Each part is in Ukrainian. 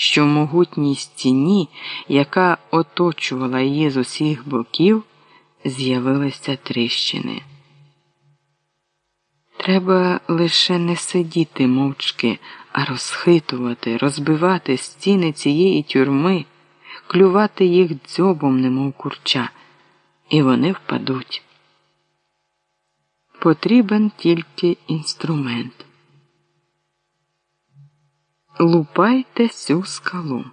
що в могутній стіні, яка оточувала її з усіх боків, з'явилися тріщини. Треба лише не сидіти мовчки, а розхитувати, розбивати стіни цієї тюрми, клювати їх дзьобом, немов курча, і вони впадуть. Потрібен тільки інструмент. Лупайте цю скалу.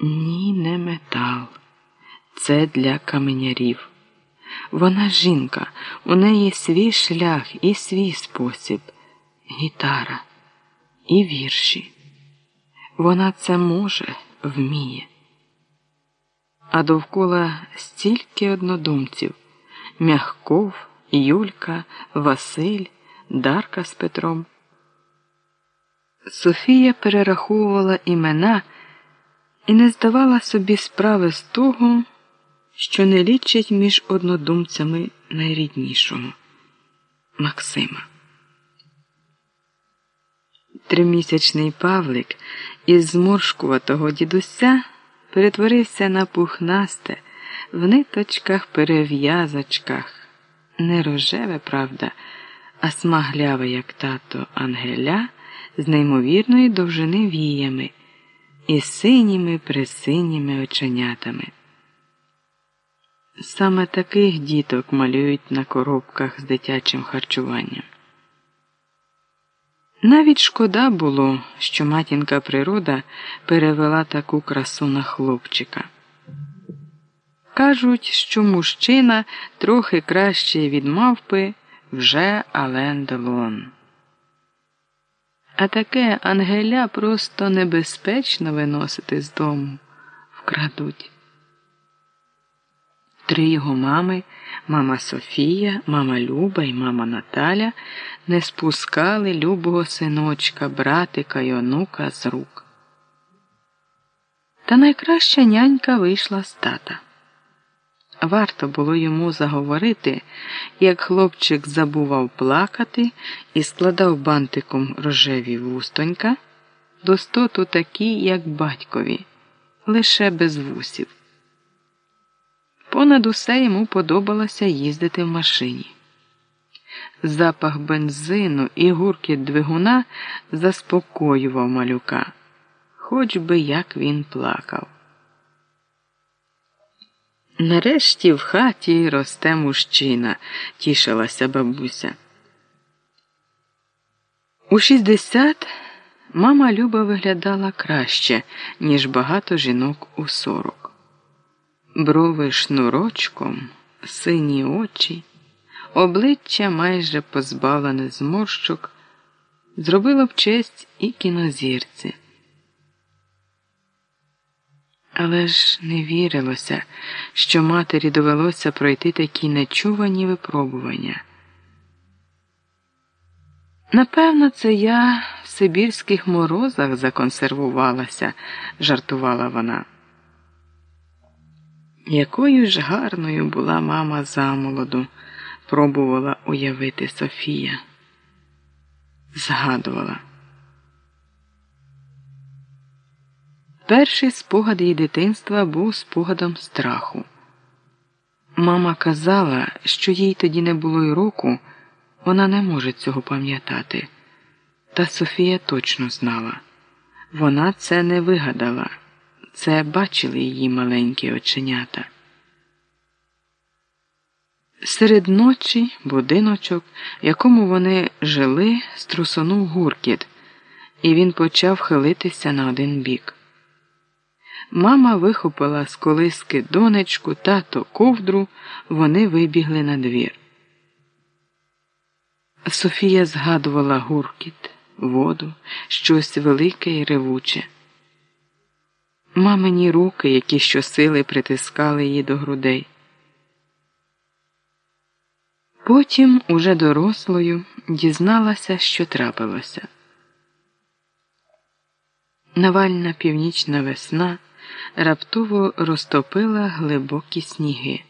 Ні, не метал. Це для каменярів. Вона жінка, у неї свій шлях і свій спосіб, гітара і вірші. Вона це може, вміє. А довкола стільки однодумців Мягков, Юлька, Василь, Дарка з Петром. Софія перераховувала імена і не здавала собі справи з того, що не лічить між однодумцями найріднішого Максима. Тримісячний Павлик із зморшкуватого дідуся перетворився на пухнасте в ниточках перев'язочках, не рожеве, правда, а смагляве, як тато Ангеля, з неймовірної довжини віями і синіми присиніми оченятами. Саме таких діток малюють на коробках з дитячим харчуванням. Навіть шкода було, що матінка природа перевела таку красу на хлопчика. Кажуть, що мужчина трохи краще від мавпи вже Ален Делон. А таке Ангеля просто небезпечно виносити з дому, вкрадуть. Три його мами, мама Софія, мама Люба і мама Наталя не спускали любого синочка, братика й онука з рук. Та найкраща нянька вийшла з тата. Варто було йому заговорити, як хлопчик забував плакати і складав бантиком рожеві вустонька, достоту такі, як батькові, лише без вусів. Понад усе йому подобалося їздити в машині. Запах бензину і гуркіт двигуна заспокоював малюка, хоч би як він плакав. Нарешті в хаті росте мужчина, тішилася бабуся. У 60 мама Люба виглядала краще, ніж багато жінок у 40. Брови шнурочком, сині очі, обличчя майже позбавлене зморщок, зробило б честь і кінозірці. Але ж не вірилося, що матері довелося пройти такі нечувані випробування. Напевно, це я в Сибірських морозах законсервувалася, жартувала вона. Якою ж гарною була мама замолоду, пробувала уявити Софія. Згадувала. Перший спогад її дитинства був спогадом страху. Мама казала, що їй тоді не було й року, вона не може цього пам'ятати. Та Софія точно знала. Вона це не вигадала, це бачили її маленькі оченята. Серед ночі будиночок, в якому вони жили, струсонув гуркіт, і він почав хилитися на один бік. Мама вихопила з колиски донечку, тато ковдру, вони вибігли на двір. Софія згадувала гуркіт, воду, щось велике і ревуче. Мамині руки, які щосили притискали її до грудей. Потім, уже дорослою, дізналася, що трапилося. Навальна північна весна раптово розтопила глибокі сніги.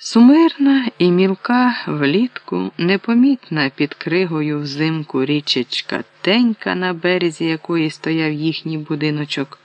Сумирна і мілка влітку, непомітна під кригою взимку річечка Тенька, на березі якої стояв їхній будиночок.